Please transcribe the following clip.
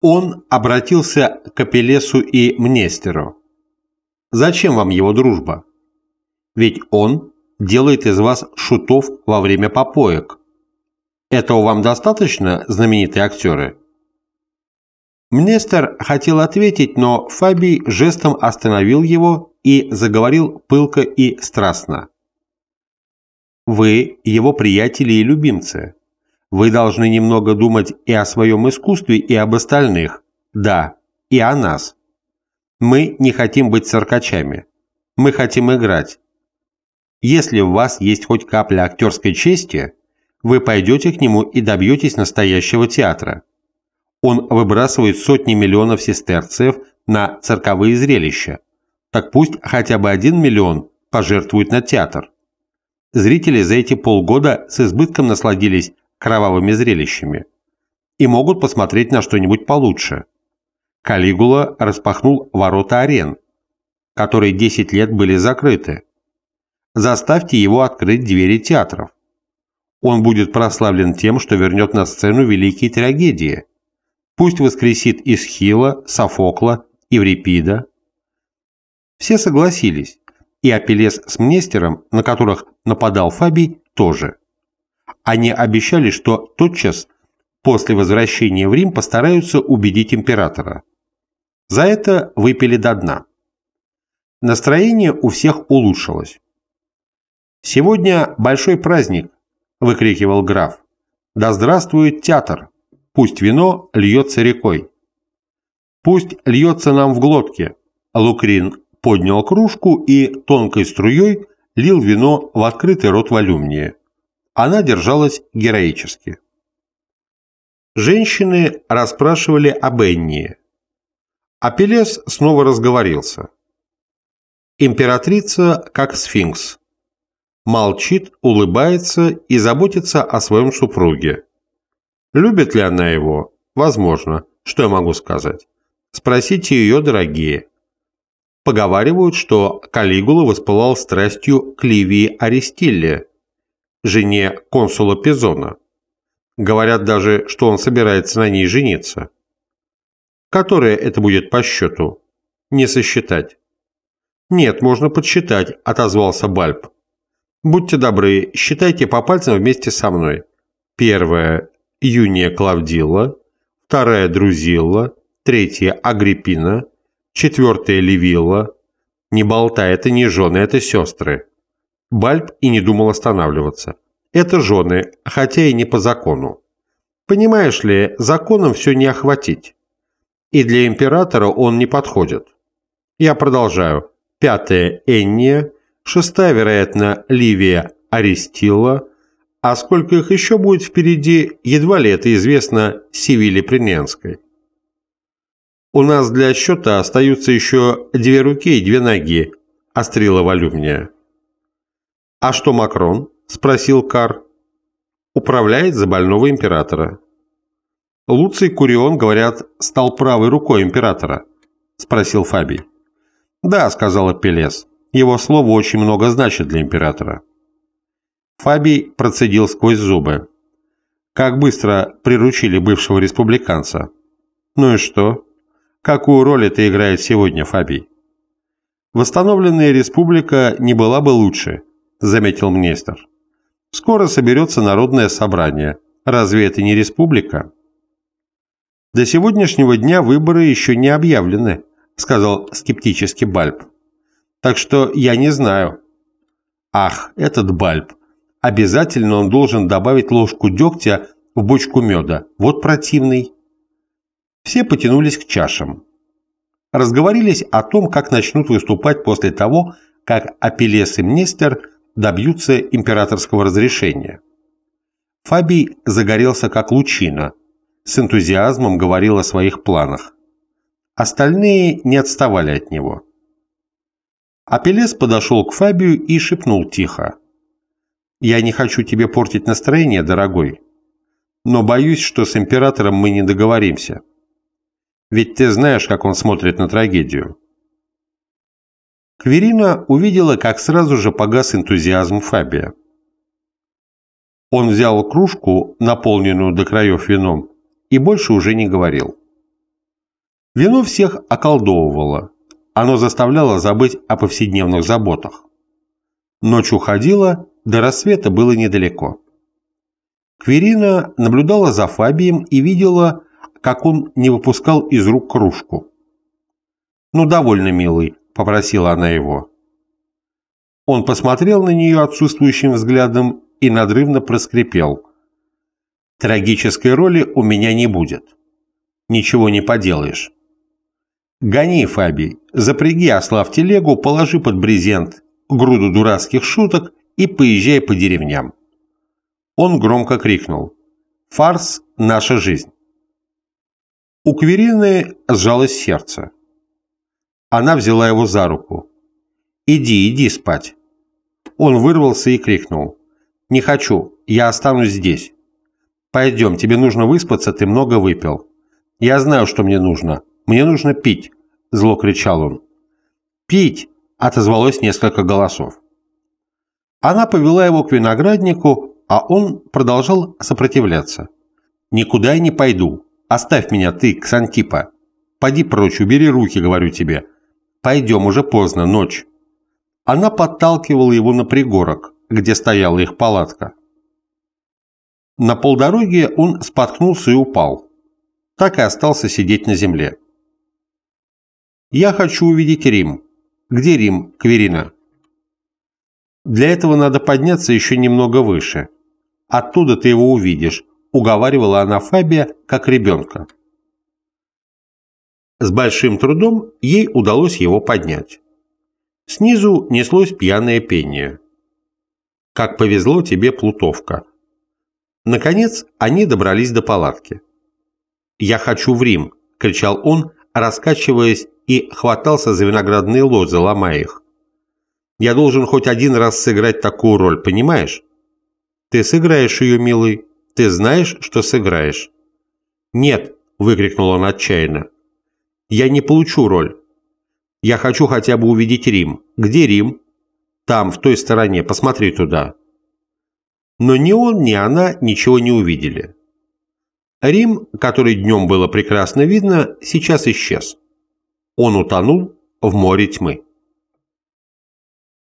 Он обратился к Апеллесу и Мнестеру. «Зачем вам его дружба? Ведь он делает из вас шутов во время попоек. Этого вам достаточно, знаменитые актеры?» Мнестер хотел ответить, но Фабий жестом остановил его и заговорил пылко и страстно. «Вы его приятели и любимцы. Вы должны немного думать и о своем искусстве, и об остальных. Да, и о нас. Мы не хотим быть циркачами. Мы хотим играть. Если у вас есть хоть капля актерской чести, вы пойдете к нему и добьетесь настоящего театра. Он выбрасывает сотни миллионов сестерцев на цирковые зрелища. Так пусть хотя бы один миллион пожертвует на театр. Зрители за эти полгода с избытком насладились кровавыми зрелищами и могут посмотреть на что-нибудь получше. Калигула распахнул ворота арен, которые 10 лет были закрыты. Заставьте его открыть двери театров. Он будет прославлен тем, что вернет на сцену великие трагедии. Пусть воскресит Исхила, Софокла, Еврипида. Все согласились, и Апеллес с Мнестером, на которых нападал Фабий, тоже. Они обещали, что тотчас после возвращения в Рим постараются убедить императора. За это выпили до дна. Настроение у всех улучшилось. «Сегодня большой праздник», – выкрикивал граф. «Да здравствует театр! Пусть вино льется рекой!» «Пусть льется нам в глотке!» Лукрин поднял кружку и тонкой струей лил вино в открытый рот волюмнее. Она держалась героически. Женщины расспрашивали об Эннии. Апеллес снова разговорился. Императрица как сфинкс. Молчит, улыбается и заботится о своем супруге. Любит ли она его? Возможно. Что я могу сказать? Спросите ее, дорогие. Поговаривают, что Калигула воспылал страстью к Ливии Аристилле, жене консула Пизона. Говорят даже, что он собирается на ней жениться. Которое это будет по счету? Не сосчитать. Нет, можно подсчитать, отозвался Бальб. Будьте добры, считайте по пальцам вместе со мной. Первая – Юния Клавдилла, вторая – Друзилла, третья – Агриппина, четвертая – Левилла. Не болтай, это не жены, это сестры. Бальб и не думал останавливаться. Это жены, хотя и не по закону. Понимаешь ли, законом все не охватить. И для императора он не подходит. Я продолжаю. Пятая – Энния, шестая, вероятно, Ливия Аристилла, а сколько их еще будет впереди, едва ли это известно Сивиле Приненской. У нас для счета остаются еще две руки и две ноги, острила Валюмния. «А что Макрон?» – спросил Кар. «Управляет за больного императора». «Луций Курион, говорят, стал правой рукой императора?» – спросил Фабий. «Да», – сказала Пелес. «Его слово очень много значит для императора». Фабий процедил сквозь зубы. «Как быстро приручили бывшего республиканца?» «Ну и что? Какую роль это играет сегодня, Фабий?» «Восстановленная республика не была бы лучше», – заметил Мнестер. «Скоро соберется народное собрание. Разве это не республика?» «До сегодняшнего дня выборы еще не объявлены», – сказал скептически Бальб. «Так что я не знаю». «Ах, этот Бальб! Обязательно он должен добавить ложку дегтя в бочку меда. Вот противный». Все потянулись к чашам. Разговорились о том, как начнут выступать после того, как Апеллес и Мнестер – добьются императорского разрешения. Фабий загорелся как лучина, с энтузиазмом говорил о своих планах. Остальные не отставали от него. Апеллес подошел к Фабию и шепнул тихо. «Я не хочу тебе портить настроение, дорогой, но боюсь, что с императором мы не договоримся. Ведь ты знаешь, как он смотрит на трагедию. Кверина увидела, как сразу же погас энтузиазм Фабия. Он взял кружку, наполненную до краев вином, и больше уже не говорил. Вино всех околдовывало. Оно заставляло забыть о повседневных заботах. Ночь уходила, до рассвета было недалеко. Кверина наблюдала за Фабием и видела, как он не выпускал из рук кружку. «Ну, довольно, милый», — попросила она его. Он посмотрел на нее отсутствующим взглядом и надрывно проскрипел. «Трагической роли у меня не будет. Ничего не поделаешь. Гони, Фабий, запряги осла в телегу, положи под брезент груду дурацких шуток и поезжай по деревням». Он громко крикнул. «Фарс – наша жизнь». У Кверины сжалось сердце. Она взяла его за руку. «Иди, иди спать». Он вырвался и крикнул. «Не хочу, я останусь здесь. Пойдем, тебе нужно выспаться, ты много выпил». «Я знаю, что мне нужно. Мне нужно пить», – зло кричал он. «Пить!» – отозвалось несколько голосов. Она повела его к винограднику, а он продолжал сопротивляться. «Никуда я не пойду. Оставь меня, ты, Ксантипа. Поди прочь, убери руки, говорю тебе. Пойдем, уже поздно, ночь». Она подталкивала его на пригорок, где стояла их палатка. На полдороге он споткнулся и упал. Так и остался сидеть на земле. «Я хочу увидеть Рим. Где Рим, Кверина?» «Для этого надо подняться еще немного выше. Оттуда ты его увидишь», — уговаривала она Фабия, как ребенка. С большим трудом ей удалось его поднять. Снизу неслось пьяное пение. «Как повезло тебе, Плутовка!» Наконец они добрались до палатки. «Я хочу в Рим!» – кричал он, раскачиваясь и хватался за виноградные лозы, ломая их. «Я должен хоть один раз сыграть такую роль, понимаешь?» «Ты сыграешь ее, милый. Ты знаешь, что сыграешь». «Нет!» – выкрикнул он отчаянно. «Я не получу роль. Я хочу хотя бы увидеть Рим. Где Рим? Там, в той стороне, посмотри туда. Но ни он, ни она ничего не увидели. Рим, который днем было прекрасно видно, сейчас исчез. Он утонул в море тьмы.